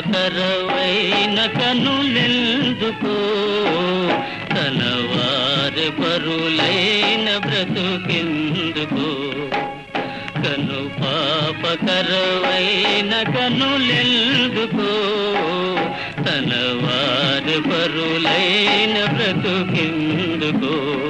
కరవైన కనులెందుకో? తనవారి పరులైన బ్రతుకెందుకో? కను పాపకరవైన కనులెందుకో? తనవారి పరులైన బ్రతుకెందుకో?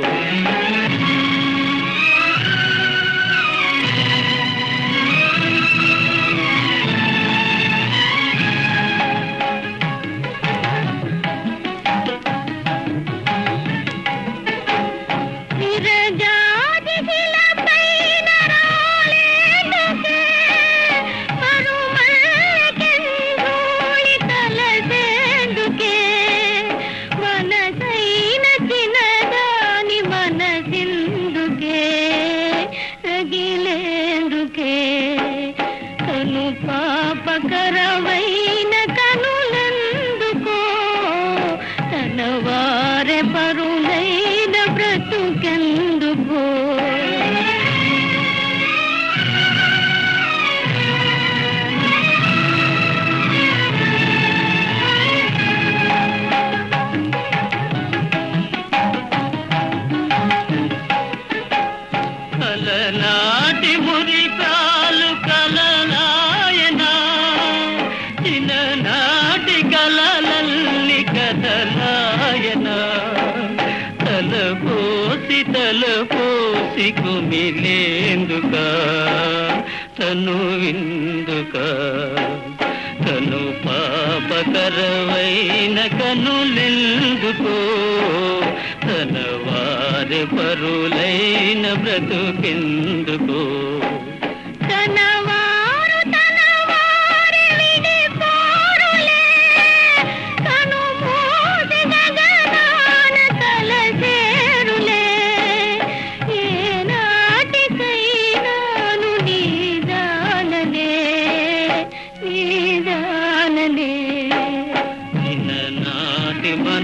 మకరవైన కనులందుకో? తనవ కలలల్లి తలపోసి తలపోసి కుమిలేందుక? తను విందుక? తను పాపకరవైన కనులెందుకో? తన వారి పరులైన బ్రతుకెందుకో?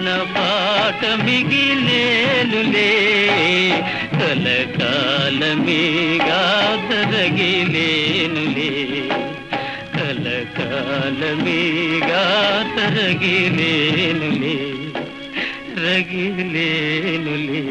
మన పాట మిగిలేనులే కలకాలమీగా తరగిలేనులే కలకాలమీగా తరగిలేనులే రగిలేనులే.